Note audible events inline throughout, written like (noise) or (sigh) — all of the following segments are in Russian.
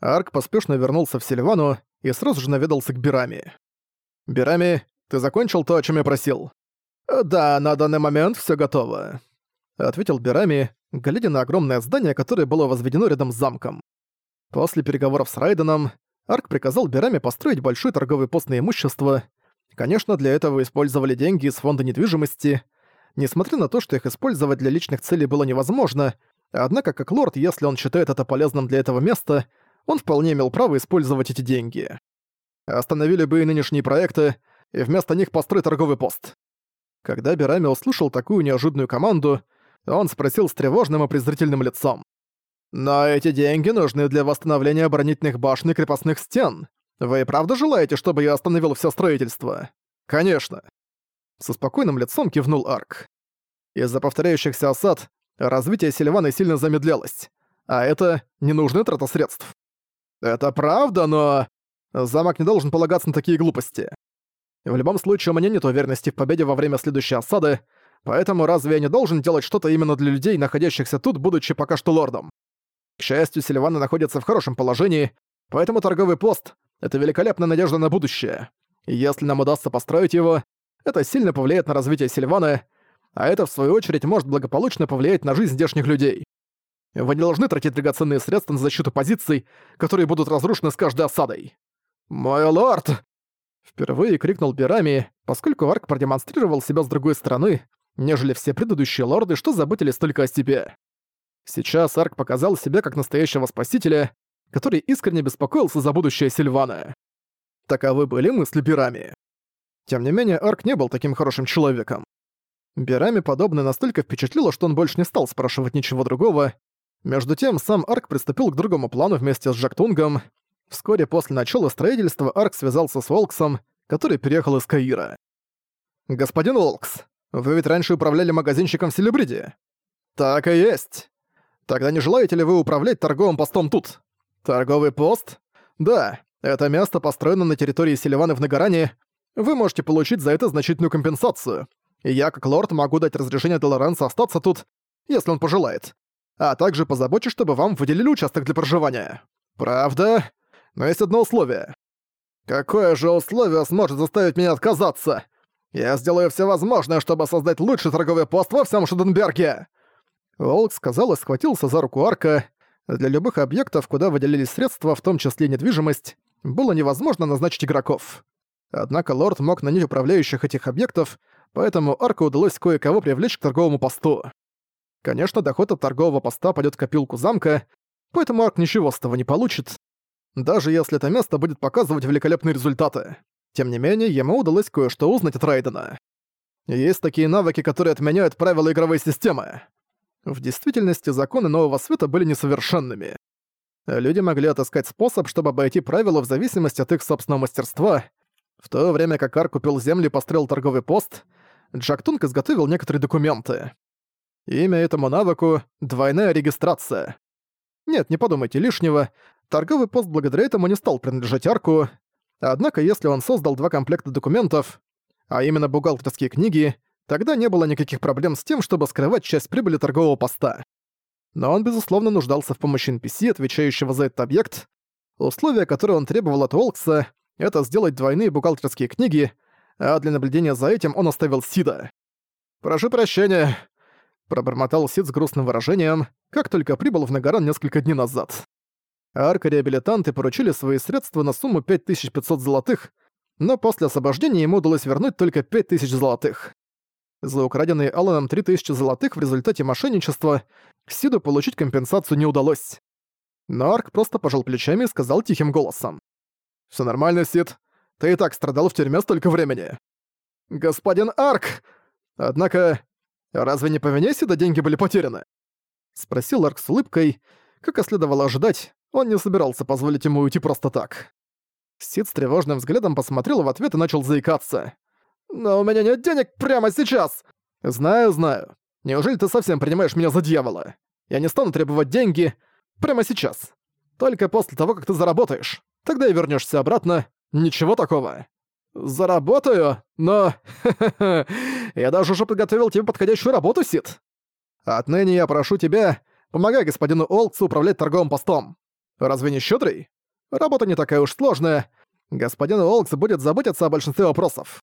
Арк поспешно вернулся в Сильвану и сразу же наведался к Бирами. «Бирами, ты закончил то, о чем я просил?» «Да, на данный момент все готово», — ответил Бирами, глядя на огромное здание, которое было возведено рядом с замком. После переговоров с Райденом, Арк приказал Бирами построить большой торговый пост на имущество. Конечно, для этого использовали деньги из фонда недвижимости. Несмотря на то, что их использовать для личных целей было невозможно, однако как лорд, если он считает это полезным для этого места, он вполне имел право использовать эти деньги. Остановили бы и нынешние проекты, и вместо них построй торговый пост. Когда Бирами услышал такую неожиданную команду, он спросил с тревожным и презрительным лицом. «Но эти деньги нужны для восстановления оборонительных башен и крепостных стен. Вы правда желаете, чтобы я остановил все строительство?» «Конечно». Со спокойным лицом кивнул Арк. Из-за повторяющихся осад развитие Сильваны сильно замедлялось. А это ненужная трата средств. Это правда, но... Замок не должен полагаться на такие глупости. В любом случае, у меня нет уверенности в победе во время следующей осады, поэтому разве я не должен делать что-то именно для людей, находящихся тут, будучи пока что лордом? К счастью, Сильвана находится в хорошем положении, поэтому торговый пост — это великолепная надежда на будущее. И если нам удастся построить его, это сильно повлияет на развитие Сильваны, а это, в свою очередь, может благополучно повлиять на жизнь здешних людей. Вы не должны тратить драгоценные средства на защиту позиций, которые будут разрушены с каждой осадой. «Мой лорд!» Впервые крикнул Бирами, поскольку Арк продемонстрировал себя с другой стороны, нежели все предыдущие лорды, что заботились только о себе. Сейчас Арк показал себя как настоящего спасителя, который искренне беспокоился за будущее Сильвана. Таковы были мысли Бирами. Тем не менее, Арк не был таким хорошим человеком. Бирами подобное настолько впечатлило, что он больше не стал спрашивать ничего другого. Между тем, сам Арк приступил к другому плану вместе с Жактунгом. Вскоре после начала строительства Арк связался с Волксом, который переехал из Каира. «Господин Волкс, вы ведь раньше управляли магазинчиком в Селебриде?» «Так и есть. Тогда не желаете ли вы управлять торговым постом тут? Торговый пост? Да, это место построено на территории Селиваны в Нагаране. Вы можете получить за это значительную компенсацию. И я, как лорд, могу дать разрешение для Лоренса остаться тут, если он пожелает. А также позабочусь, чтобы вам выделили участок для проживания. Правда? Но есть одно условие. Какое же условие сможет заставить меня отказаться? Я сделаю все возможное, чтобы создать лучший торговый пост во всем Шуденберге. Волк сказал и схватился за руку Арка. Для любых объектов, куда выделились средства, в том числе недвижимость, было невозможно назначить игроков. Однако лорд мог нанять управляющих этих объектов, поэтому Арку удалось кое-кого привлечь к торговому посту. Конечно, доход от торгового поста пойдет в копилку замка, поэтому Арк ничего с того не получит, даже если это место будет показывать великолепные результаты. Тем не менее, ему удалось кое-что узнать от Райдена. Есть такие навыки, которые отменяют правила игровой системы. В действительности законы Нового Света были несовершенными. Люди могли отыскать способ, чтобы обойти правила в зависимости от их собственного мастерства. В то время как Ар купил землю и построил торговый пост, Джак Тунг изготовил некоторые документы. Имя этому навыку — двойная регистрация. Нет, не подумайте лишнего, торговый пост благодаря этому не стал принадлежать Арку, однако если он создал два комплекта документов, а именно бухгалтерские книги, Тогда не было никаких проблем с тем, чтобы скрывать часть прибыли торгового поста. Но он, безусловно, нуждался в помощи NPC, отвечающего за этот объект. Условие, которое он требовал от Уолкса, это сделать двойные бухгалтерские книги, а для наблюдения за этим он оставил Сида. «Прошу прощения», — пробормотал Сид с грустным выражением, как только прибыл в Нагаран несколько дней назад. Арка-реабилитанты поручили свои средства на сумму 5500 золотых, но после освобождения ему удалось вернуть только 5000 золотых. За украденные Алланом 3000 золотых в результате мошенничества Сиду получить компенсацию не удалось. Но Арк просто пожал плечами и сказал тихим голосом. «Всё нормально, Сид. Ты и так страдал в тюрьме столько времени». «Господин Арк!» «Однако, разве не по вине Сида деньги были потеряны?» Спросил Арк с улыбкой. Как и следовало ожидать, он не собирался позволить ему уйти просто так. Сид с тревожным взглядом посмотрел в ответ и начал заикаться. «Но у меня нет денег прямо сейчас!» «Знаю, знаю. Неужели ты совсем принимаешь меня за дьявола? Я не стану требовать деньги прямо сейчас. Только после того, как ты заработаешь. Тогда и вернешься обратно. Ничего такого. Заработаю, но... (laughs) я даже уже подготовил тебе подходящую работу, Сид. Отныне я прошу тебя, помогай господину Олдсу управлять торговым постом. Разве не щедрый? Работа не такая уж сложная. Господин Уолкс будет заботиться о большинстве вопросов.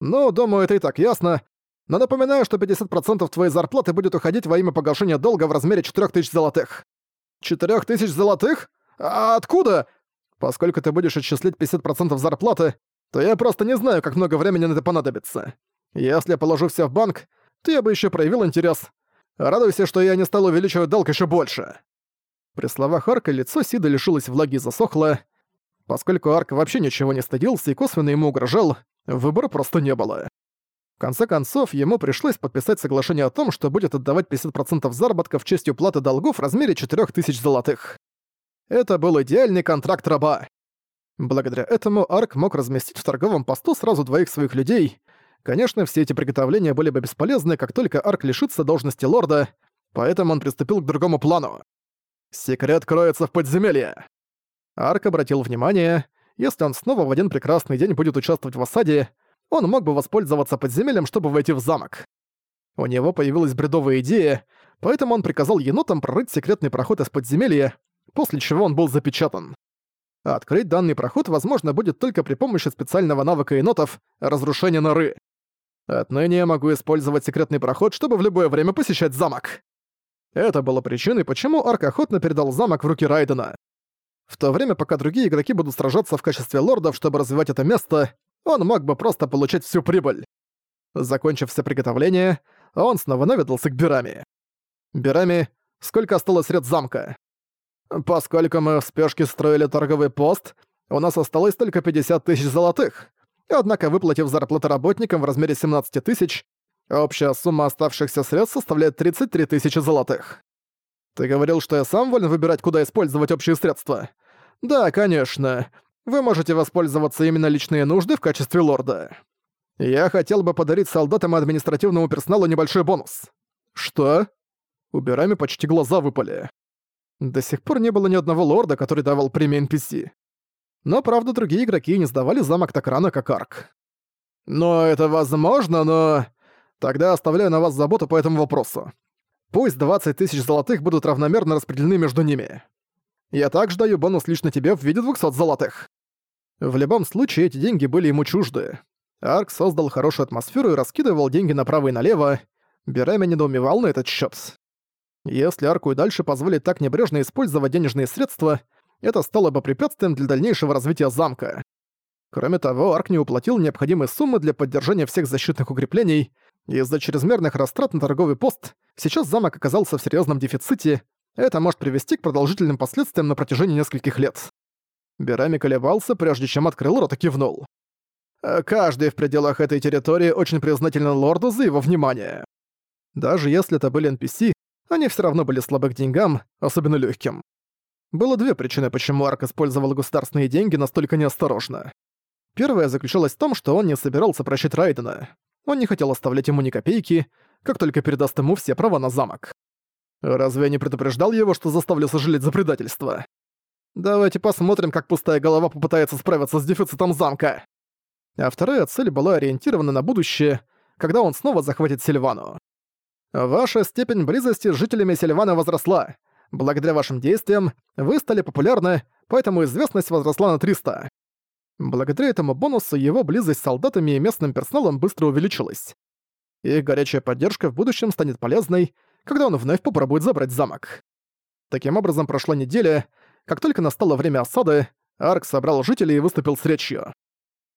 Ну, думаю, это и так ясно. Но напоминаю, что 50% твоей зарплаты будет уходить во имя погашения долга в размере 4000 золотых. 4000 золотых? А откуда? Поскольку ты будешь отчислить 50% зарплаты, то я просто не знаю, как много времени на это понадобится. Если положу все в банк, то я бы еще проявил интерес. Радуйся, что я не стал увеличивать долг еще больше. При словах Арка лицо Сида лишилось влаги и засохло. Поскольку Арк вообще ничего не стыдился и косвенно ему угрожал, выбора просто не было. В конце концов, ему пришлось подписать соглашение о том, что будет отдавать 50% заработка в честь уплаты долгов в размере 4000 золотых. Это был идеальный контракт раба. Благодаря этому Арк мог разместить в торговом посту сразу двоих своих людей. Конечно, все эти приготовления были бы бесполезны, как только Арк лишится должности лорда, поэтому он приступил к другому плану. Секрет кроется в подземелье. Арк обратил внимание, если он снова в один прекрасный день будет участвовать в осаде, он мог бы воспользоваться подземельем, чтобы войти в замок. У него появилась бредовая идея, поэтому он приказал енотам прорыть секретный проход из подземелья, после чего он был запечатан. Открыть данный проход возможно будет только при помощи специального навыка енотов «Разрушение норы». Отныне я могу использовать секретный проход, чтобы в любое время посещать замок. Это было причиной, почему Арк охотно передал замок в руки Райдена. В то время, пока другие игроки будут сражаться в качестве лордов, чтобы развивать это место, он мог бы просто получить всю прибыль. Закончив все приготовления, он снова наведался к Бирами. «Бирами, сколько осталось сред замка?» «Поскольку мы в спешке строили торговый пост, у нас осталось только 50 тысяч золотых. Однако, выплатив зарплаты работникам в размере 17 тысяч, Общая сумма оставшихся средств составляет 33 тысячи золотых. Ты говорил, что я сам волен выбирать, куда использовать общие средства? Да, конечно. Вы можете воспользоваться именно личные нужды в качестве лорда. Я хотел бы подарить солдатам и административному персоналу небольшой бонус. Что? У почти глаза выпали. До сих пор не было ни одного лорда, который давал премии NPC. Но, правда, другие игроки не сдавали замок так рано, как Арк. Но это возможно, но... Тогда оставляю на вас заботу по этому вопросу. Пусть 20 тысяч золотых будут равномерно распределены между ними. Я также даю бонус лично тебе в виде 200 золотых. В любом случае, эти деньги были ему чужды. Арк создал хорошую атмосферу и раскидывал деньги направо и налево. Берами недоумевал на этот счет. Если Арку и дальше позволить так небрежно использовать денежные средства, это стало бы препятствием для дальнейшего развития замка. Кроме того, Арк не уплатил необходимые суммы для поддержания всех защитных укреплений, из-за чрезмерных растрат на торговый пост сейчас замок оказался в серьезном дефиците, это может привести к продолжительным последствиям на протяжении нескольких лет. Берами колебался, прежде чем открыл рот и кивнул. «Э, «Каждый в пределах этой территории очень признателен лорду за его внимание. Даже если это были NPC, они все равно были слабы к деньгам, особенно легким. Было две причины, почему Арк использовал государственные деньги настолько неосторожно. Первая заключалась в том, что он не собирался прощать Райдена. Он не хотел оставлять ему ни копейки, как только передаст ему все права на замок. Разве я не предупреждал его, что заставлю сожалеть за предательство? Давайте посмотрим, как пустая голова попытается справиться с дефицитом замка. А вторая цель была ориентирована на будущее, когда он снова захватит Сильвану. Ваша степень близости с жителями Сильвана возросла. Благодаря вашим действиям вы стали популярны, поэтому известность возросла на 300. Благодаря этому бонусу его близость с солдатами и местным персоналом быстро увеличилась. Их горячая поддержка в будущем станет полезной, когда он вновь попробует забрать замок. Таким образом, прошла неделя. Как только настало время осады, Арк собрал жителей и выступил с речью.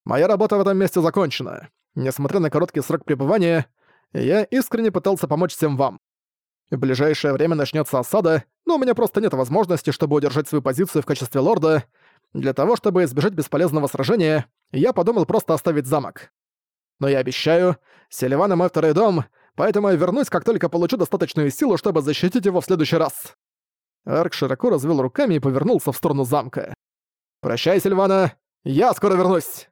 «Моя работа в этом месте закончена. Несмотря на короткий срок пребывания, я искренне пытался помочь всем вам. В ближайшее время начнется осада, но у меня просто нет возможности, чтобы удержать свою позицию в качестве лорда, для того, чтобы избежать бесполезного сражения, я подумал просто оставить замок. Но я обещаю, Селиван мой второй дом, поэтому я вернусь, как только получу достаточную силу, чтобы защитить его в следующий раз». Арк широко развел руками и повернулся в сторону замка. «Прощай, Сильвана, я скоро вернусь!»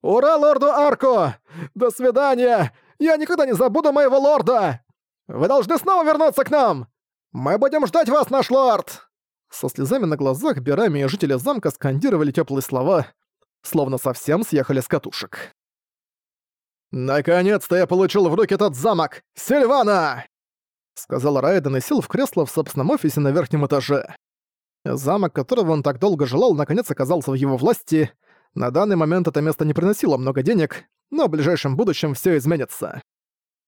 «Ура лорду Арку! До свидания! Я никогда не забуду моего лорда! Вы должны снова вернуться к нам! Мы будем ждать вас, наш лорд!» Со слезами на глазах Берами и жители замка скандировали теплые слова, словно совсем съехали с катушек. «Наконец-то я получил в руки этот замок! Сильвана!» Сказал Райден и сел в кресло в собственном офисе на верхнем этаже. Замок, которого он так долго желал, наконец оказался в его власти. На данный момент это место не приносило много денег, но в ближайшем будущем все изменится.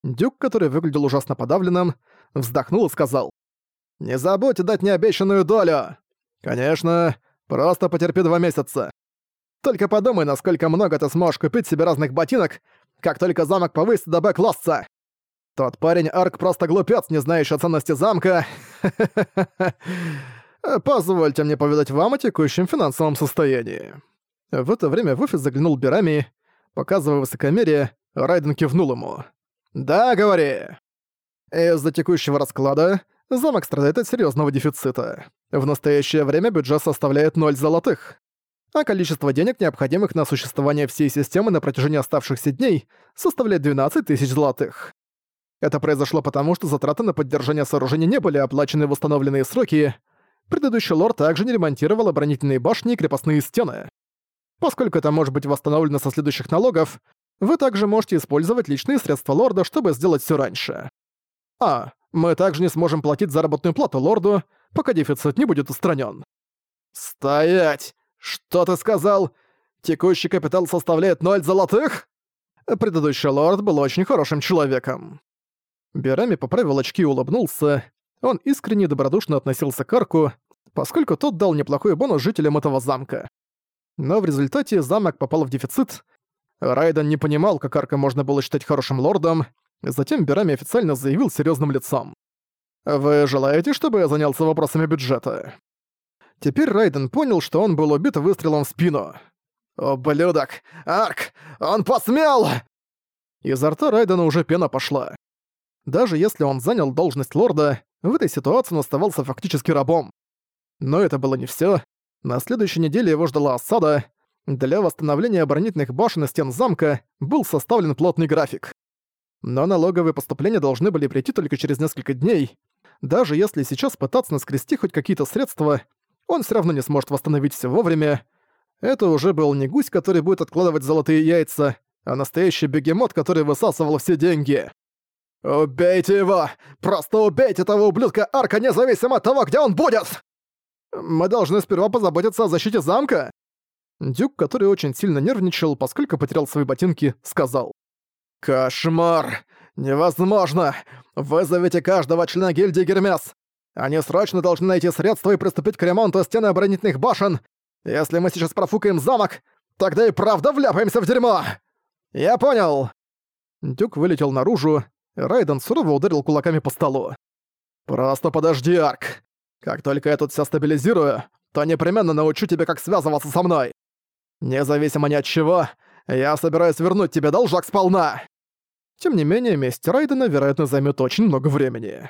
Дюк, который выглядел ужасно подавленным, вздохнул и сказал. «Не забудь дать мне обещанную долю!» «Конечно, просто потерпи два месяца. Только подумай, насколько много ты сможешь купить себе разных ботинок, как только замок повысится до Б-класса. Тот парень Арк просто глупец, не знающий о ценности замка. (laughs) Позвольте мне поведать вам о текущем финансовом состоянии». В это время в офис заглянул Берами, показывая высокомерие, Райден кивнул ему. «Да, говори». Из-за текущего расклада замок страдает от серьезного дефицита. В настоящее время бюджет составляет 0 золотых. А количество денег, необходимых на существование всей системы на протяжении оставшихся дней, составляет 12 тысяч золотых. Это произошло потому, что затраты на поддержание сооружения не были оплачены в установленные сроки. Предыдущий лорд также не ремонтировал оборонительные башни и крепостные стены. Поскольку это может быть восстановлено со следующих налогов, вы также можете использовать личные средства лорда, чтобы сделать все раньше. А, мы также не сможем платить заработную плату лорду, пока дефицит не будет устранен. «Стоять! Что ты сказал? Текущий капитал составляет ноль золотых?» Предыдущий лорд был очень хорошим человеком. Берами поправил очки и улыбнулся. Он искренне добродушно относился к Арку, поскольку тот дал неплохой бонус жителям этого замка. Но в результате замок попал в дефицит. Райден не понимал, как Арка можно было считать хорошим лордом, затем Берами официально заявил серьезным лицом. «Вы желаете, чтобы я занялся вопросами бюджета?» Теперь Райден понял, что он был убит выстрелом в спину. «Ублюдок! Арк! Он посмел!» Изо рта Райдена уже пена пошла. Даже если он занял должность лорда, в этой ситуации он оставался фактически рабом. Но это было не всё. На следующей неделе его ждала осада. Для восстановления оборонительных башен и стен замка был составлен плотный график. Но налоговые поступления должны были прийти только через несколько дней. Даже если сейчас пытаться наскрести хоть какие-то средства, он все равно не сможет восстановить все вовремя. Это уже был не гусь, который будет откладывать золотые яйца, а настоящий бегемот, который высасывал все деньги. «Убейте его! Просто убейте этого ублюдка Арка, независимо от того, где он будет!» Мы должны сперва позаботиться о защите замка!» Дюк, который очень сильно нервничал, поскольку потерял свои ботинки, сказал. «Кошмар! Невозможно! Вызовите каждого члена гильдии Гермес! Они срочно должны найти средства и приступить к ремонту стены оборонительных башен! Если мы сейчас профукаем замок, тогда и правда вляпаемся в дерьмо!» «Я понял!» Дюк вылетел наружу, Райден сурово ударил кулаками по столу. «Просто подожди, Арк! Как только я тут всё стабилизирую, то непременно научу тебя, как связываться со мной. Независимо ни от чего, я собираюсь вернуть тебе должок сполна. Тем не менее, месть Райдена, вероятно, займет очень много времени.